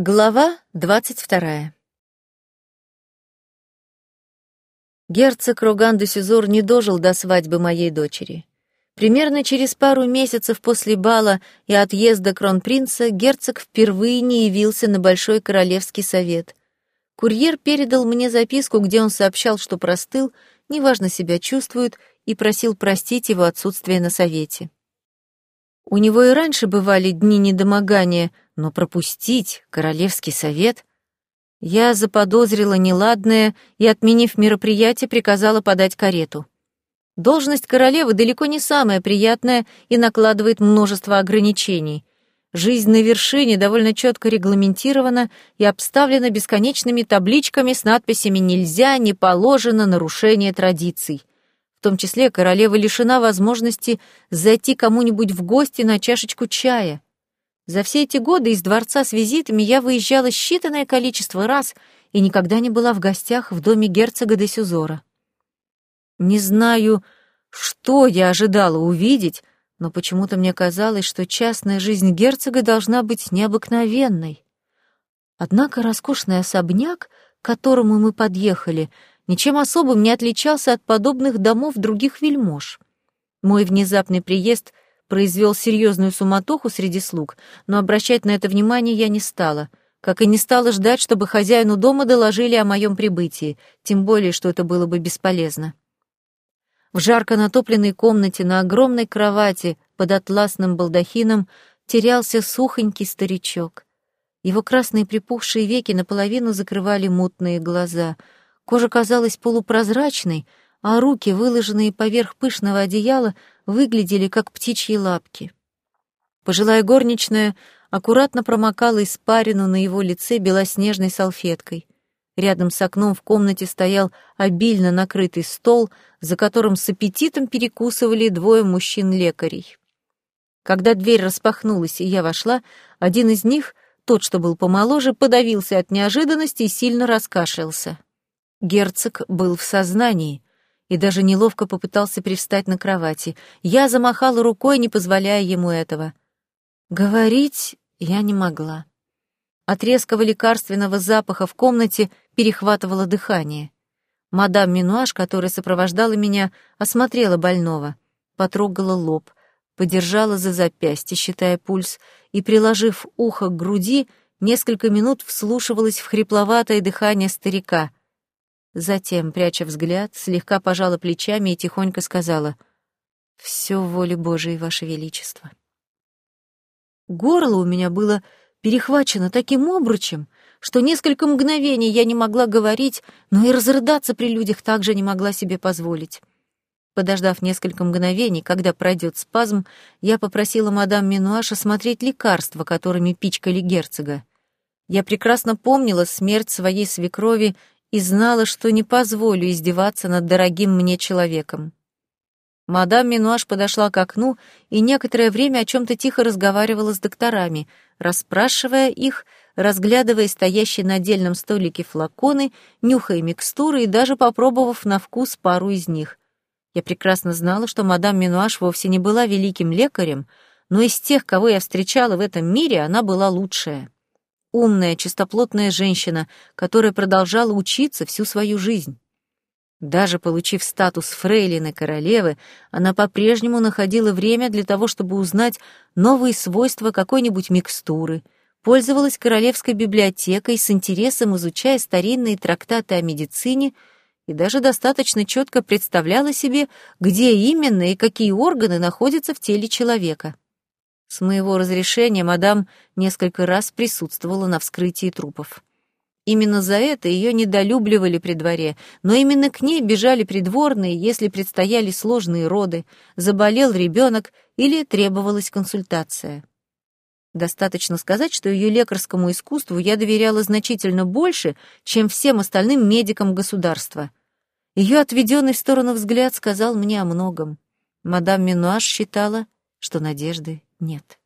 Глава двадцать вторая. Герцог Роган де Сюзор не дожил до свадьбы моей дочери. Примерно через пару месяцев после бала и отъезда кронпринца герцог впервые не явился на Большой Королевский совет. Курьер передал мне записку, где он сообщал, что простыл, неважно себя чувствует, и просил простить его отсутствие на совете. У него и раньше бывали дни недомогания, но пропустить Королевский совет... Я заподозрила неладное и, отменив мероприятие, приказала подать карету. Должность королевы далеко не самая приятная и накладывает множество ограничений. Жизнь на вершине довольно четко регламентирована и обставлена бесконечными табличками с надписями «Нельзя», «Не положено», «Нарушение традиций». В том числе королева лишена возможности зайти кому-нибудь в гости на чашечку чая. За все эти годы из дворца с визитами я выезжала считанное количество раз и никогда не была в гостях в доме герцога де Сюзора. Не знаю, что я ожидала увидеть, но почему-то мне казалось, что частная жизнь герцога должна быть необыкновенной. Однако роскошный особняк, к которому мы подъехали, ничем особым не отличался от подобных домов других вельмож. Мой внезапный приезд произвел серьезную суматоху среди слуг, но обращать на это внимание я не стала, как и не стала ждать, чтобы хозяину дома доложили о моем прибытии, тем более, что это было бы бесполезно. В жарко натопленной комнате на огромной кровати под атласным балдахином терялся сухонький старичок. Его красные припухшие веки наполовину закрывали мутные глаза — Кожа казалась полупрозрачной, а руки, выложенные поверх пышного одеяла, выглядели как птичьи лапки. Пожилая горничная аккуратно промокала испарину на его лице белоснежной салфеткой. Рядом с окном в комнате стоял обильно накрытый стол, за которым с аппетитом перекусывали двое мужчин-лекарей. Когда дверь распахнулась и я вошла, один из них, тот, что был помоложе, подавился от неожиданности и сильно раскашлялся. Герцог был в сознании и даже неловко попытался привстать на кровати. Я замахала рукой, не позволяя ему этого. Говорить я не могла. От резкого лекарственного запаха в комнате перехватывало дыхание. Мадам Минуаш, которая сопровождала меня, осмотрела больного, потрогала лоб, подержала за запястье, считая пульс, и, приложив ухо к груди, несколько минут вслушивалась в хрипловатое дыхание старика — Затем, пряча взгляд, слегка пожала плечами и тихонько сказала «Все в воле Божией, Ваше Величество». Горло у меня было перехвачено таким обручем, что несколько мгновений я не могла говорить, но и разрыдаться при людях также не могла себе позволить. Подождав несколько мгновений, когда пройдет спазм, я попросила мадам Минуаш осмотреть лекарства, которыми пичкали герцога. Я прекрасно помнила смерть своей свекрови и знала, что не позволю издеваться над дорогим мне человеком. Мадам Минуаш подошла к окну и некоторое время о чем-то тихо разговаривала с докторами, расспрашивая их, разглядывая стоящие на отдельном столике флаконы, нюхая микстуры и даже попробовав на вкус пару из них. Я прекрасно знала, что мадам Минуаш вовсе не была великим лекарем, но из тех, кого я встречала в этом мире, она была лучшая умная, чистоплотная женщина, которая продолжала учиться всю свою жизнь. Даже получив статус фрейлины королевы, она по-прежнему находила время для того, чтобы узнать новые свойства какой-нибудь микстуры, пользовалась королевской библиотекой с интересом, изучая старинные трактаты о медицине и даже достаточно четко представляла себе, где именно и какие органы находятся в теле человека. С моего разрешения мадам несколько раз присутствовала на вскрытии трупов. Именно за это ее недолюбливали при дворе, но именно к ней бежали придворные, если предстояли сложные роды, заболел ребенок или требовалась консультация. Достаточно сказать, что ее лекарскому искусству я доверяла значительно больше, чем всем остальным медикам государства. Ее отведенный в сторону взгляд сказал мне о многом. Мадам Минуаш считала, что надежды нет.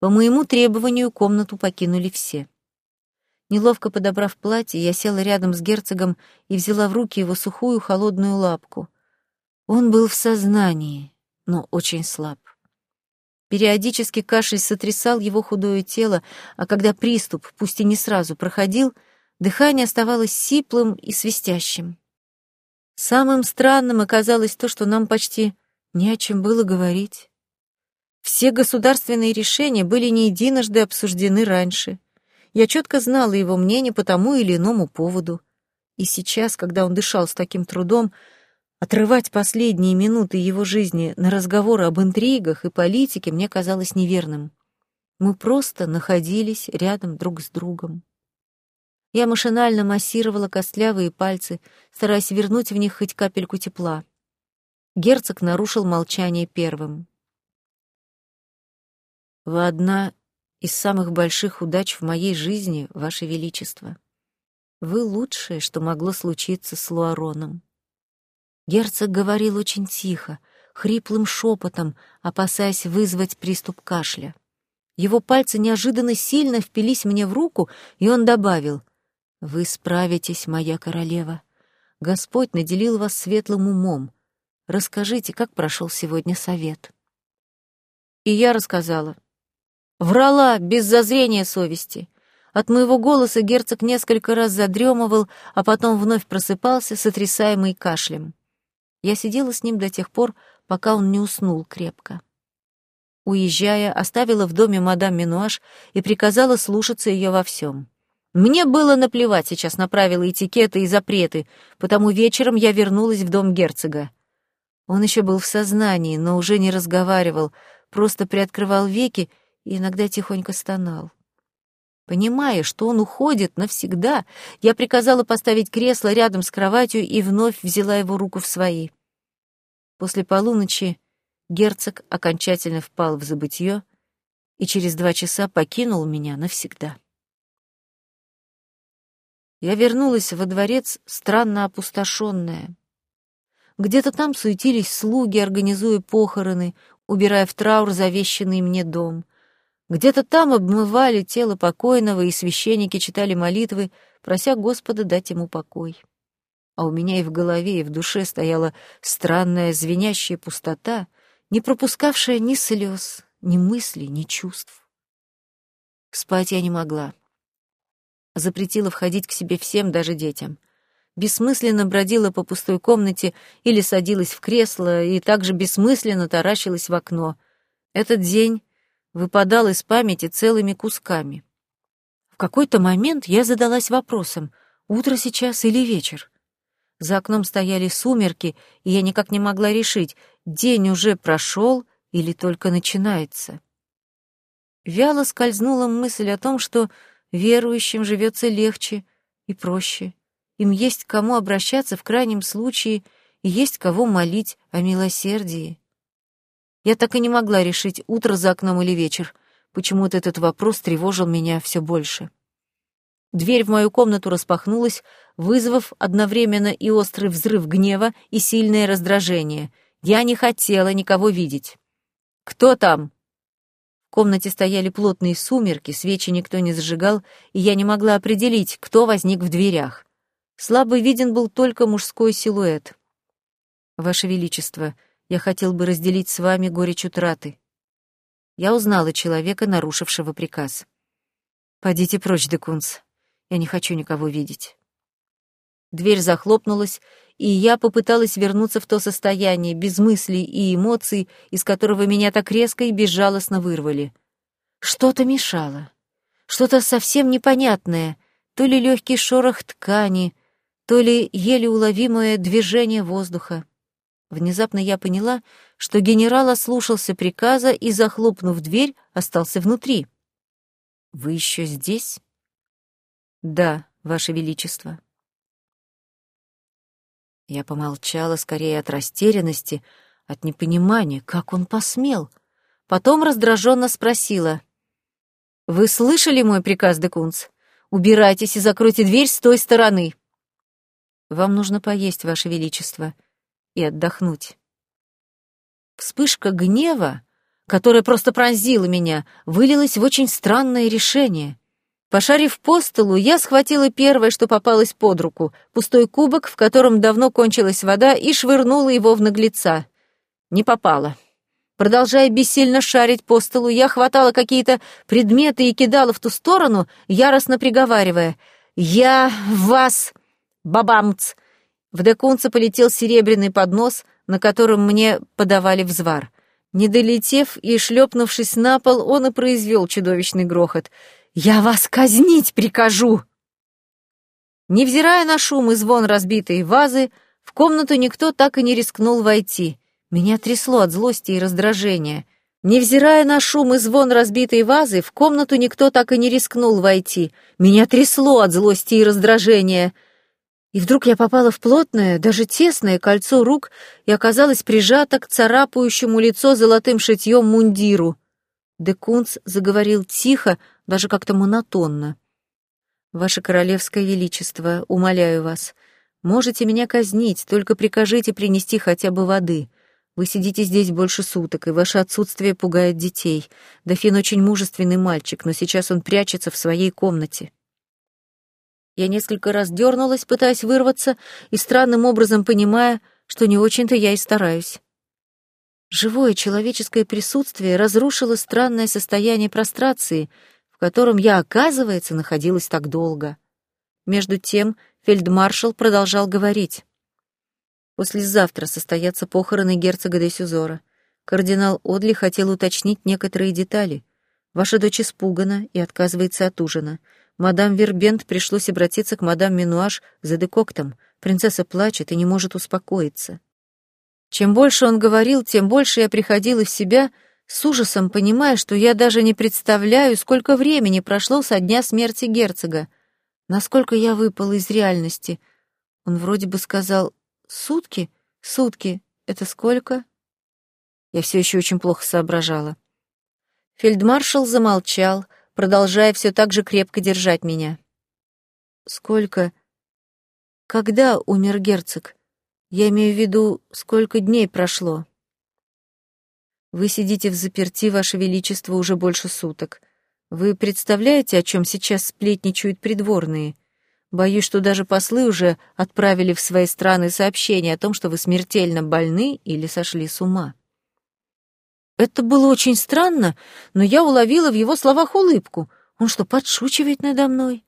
По моему требованию комнату покинули все. Неловко подобрав платье, я села рядом с герцогом и взяла в руки его сухую холодную лапку. Он был в сознании, но очень слаб. Периодически кашель сотрясал его худое тело, а когда приступ, пусть и не сразу, проходил, дыхание оставалось сиплым и свистящим. Самым странным оказалось то, что нам почти не о чем было говорить. Все государственные решения были не единожды обсуждены раньше. Я четко знала его мнение по тому или иному поводу. И сейчас, когда он дышал с таким трудом, отрывать последние минуты его жизни на разговоры об интригах и политике мне казалось неверным. Мы просто находились рядом друг с другом. Я машинально массировала костлявые пальцы, стараясь вернуть в них хоть капельку тепла. Герцог нарушил молчание первым. «Вы одна из самых больших удач в моей жизни, Ваше Величество. Вы лучшее, что могло случиться с Луароном». Герцог говорил очень тихо, хриплым шепотом, опасаясь вызвать приступ кашля. Его пальцы неожиданно сильно впились мне в руку, и он добавил, «Вы справитесь, моя королева. Господь наделил вас светлым умом. Расскажите, как прошел сегодня совет». И я рассказала. Врала, без зазрения совести. От моего голоса герцог несколько раз задремывал, а потом вновь просыпался, сотрясаемый кашлем. Я сидела с ним до тех пор, пока он не уснул крепко. Уезжая, оставила в доме мадам Минуаш и приказала слушаться ее во всем. Мне было наплевать сейчас на правила этикета и запреты, потому вечером я вернулась в дом герцога. Он еще был в сознании, но уже не разговаривал, просто приоткрывал веки и иногда тихонько стонал. Понимая, что он уходит навсегда, я приказала поставить кресло рядом с кроватью и вновь взяла его руку в свои. После полуночи герцог окончательно впал в забытье и через два часа покинул меня навсегда. Я вернулась во дворец, странно опустошенная. Где-то там суетились слуги, организуя похороны, убирая в траур завещанный мне дом. Где-то там обмывали тело покойного, и священники читали молитвы, прося Господа дать ему покой. А у меня и в голове, и в душе стояла странная звенящая пустота, не пропускавшая ни слез, ни мыслей, ни чувств. Спать я не могла запретила входить к себе всем, даже детям. Бессмысленно бродила по пустой комнате или садилась в кресло и также бессмысленно таращилась в окно. Этот день выпадал из памяти целыми кусками. В какой-то момент я задалась вопросом, утро сейчас или вечер. За окном стояли сумерки, и я никак не могла решить, день уже прошел или только начинается. Вяло скользнула мысль о том, что Верующим живется легче и проще. Им есть к кому обращаться в крайнем случае и есть кого молить о милосердии. Я так и не могла решить, утро за окном или вечер. Почему-то этот вопрос тревожил меня все больше. Дверь в мою комнату распахнулась, вызвав одновременно и острый взрыв гнева, и сильное раздражение. Я не хотела никого видеть. «Кто там?» В комнате стояли плотные сумерки, свечи никто не зажигал, и я не могла определить, кто возник в дверях. Слабо виден был только мужской силуэт. «Ваше Величество, я хотел бы разделить с вами горечь утраты». Я узнала человека, нарушившего приказ. «Подите прочь, Декунс. Я не хочу никого видеть». Дверь захлопнулась, и я попыталась вернуться в то состояние без мыслей и эмоций, из которого меня так резко и безжалостно вырвали. Что-то мешало, что-то совсем непонятное, то ли легкий шорох ткани, то ли еле уловимое движение воздуха. Внезапно я поняла, что генерал ослушался приказа и, захлопнув дверь, остался внутри. «Вы еще здесь?» «Да, Ваше Величество». Я помолчала скорее от растерянности, от непонимания, как он посмел. Потом раздраженно спросила. «Вы слышали мой приказ, Декунц? Убирайтесь и закройте дверь с той стороны». «Вам нужно поесть, Ваше Величество, и отдохнуть». Вспышка гнева, которая просто пронзила меня, вылилась в очень странное решение. Пошарив по столу, я схватила первое, что попалось под руку, пустой кубок, в котором давно кончилась вода, и швырнула его в наглеца. Не попало. Продолжая бессильно шарить по столу, я хватала какие-то предметы и кидала в ту сторону, яростно приговаривая «Я вас...» Бабамц! В декунце полетел серебряный поднос, на котором мне подавали взвар. Не долетев и шлепнувшись на пол, он и произвел чудовищный грохот. «Я вас казнить прикажу!» Невзирая на шум и звон разбитой вазы, в комнату никто так и не рискнул войти. Меня трясло от злости и раздражения. Невзирая на шум и звон разбитой вазы, в комнату никто так и не рискнул войти. Меня трясло от злости и раздражения. И вдруг я попала в плотное, даже тесное кольцо рук и оказалась прижата к царапающему лицо золотым шитьем мундиру. Декунц заговорил тихо, даже как-то монотонно. «Ваше королевское величество, умоляю вас, можете меня казнить, только прикажите принести хотя бы воды. Вы сидите здесь больше суток, и ваше отсутствие пугает детей. Дофин очень мужественный мальчик, но сейчас он прячется в своей комнате». Я несколько раз дернулась, пытаясь вырваться, и странным образом понимая, что не очень-то я и стараюсь. Живое человеческое присутствие разрушило странное состояние прострации, в котором я, оказывается, находилась так долго. Между тем фельдмаршал продолжал говорить. Послезавтра состоятся похороны герцога де Сюзора. Кардинал Одли хотел уточнить некоторые детали. Ваша дочь испугана и отказывается от ужина. Мадам Вербент пришлось обратиться к мадам Минуаш за декоктом. Принцесса плачет и не может успокоиться. Чем больше он говорил, тем больше я приходила в себя, с ужасом понимая, что я даже не представляю, сколько времени прошло со дня смерти герцога. Насколько я выпал из реальности. Он вроде бы сказал Сутки? Сутки. Это сколько? Я все еще очень плохо соображала. Фельдмаршал замолчал, продолжая все так же крепко держать меня. Сколько? Когда умер герцог? Я имею в виду, сколько дней прошло? Вы сидите в заперти, Ваше Величество, уже больше суток. Вы представляете, о чем сейчас сплетничают придворные? Боюсь, что даже послы уже отправили в свои страны сообщение о том, что вы смертельно больны или сошли с ума. Это было очень странно, но я уловила в его словах улыбку. Он что, подшучивает надо мной?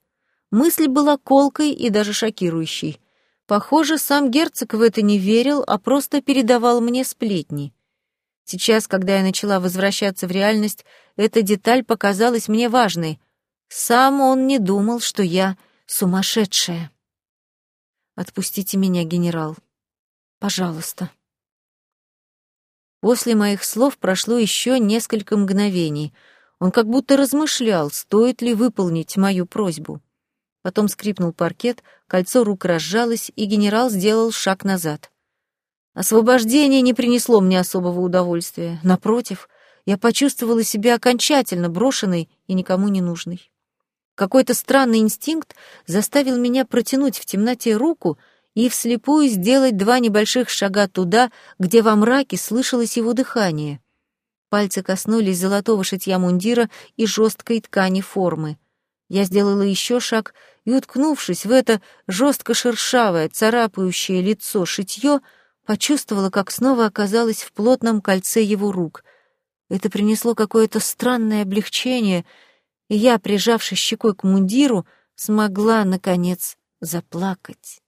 Мысль была колкой и даже шокирующей. Похоже, сам герцог в это не верил, а просто передавал мне сплетни. Сейчас, когда я начала возвращаться в реальность, эта деталь показалась мне важной. Сам он не думал, что я сумасшедшая. Отпустите меня, генерал. Пожалуйста. После моих слов прошло еще несколько мгновений. Он как будто размышлял, стоит ли выполнить мою просьбу. Потом скрипнул паркет, кольцо рук разжалось, и генерал сделал шаг назад. Освобождение не принесло мне особого удовольствия. Напротив, я почувствовала себя окончательно брошенной и никому не нужной. Какой-то странный инстинкт заставил меня протянуть в темноте руку и вслепую сделать два небольших шага туда, где во мраке слышалось его дыхание. Пальцы коснулись золотого шитья мундира и жесткой ткани формы. Я сделала еще шаг и, уткнувшись в это жестко шершавое, царапающее лицо шитье, почувствовала, как снова оказалась в плотном кольце его рук. Это принесло какое-то странное облегчение — и я, прижавшись щекой к мундиру, смогла, наконец, заплакать.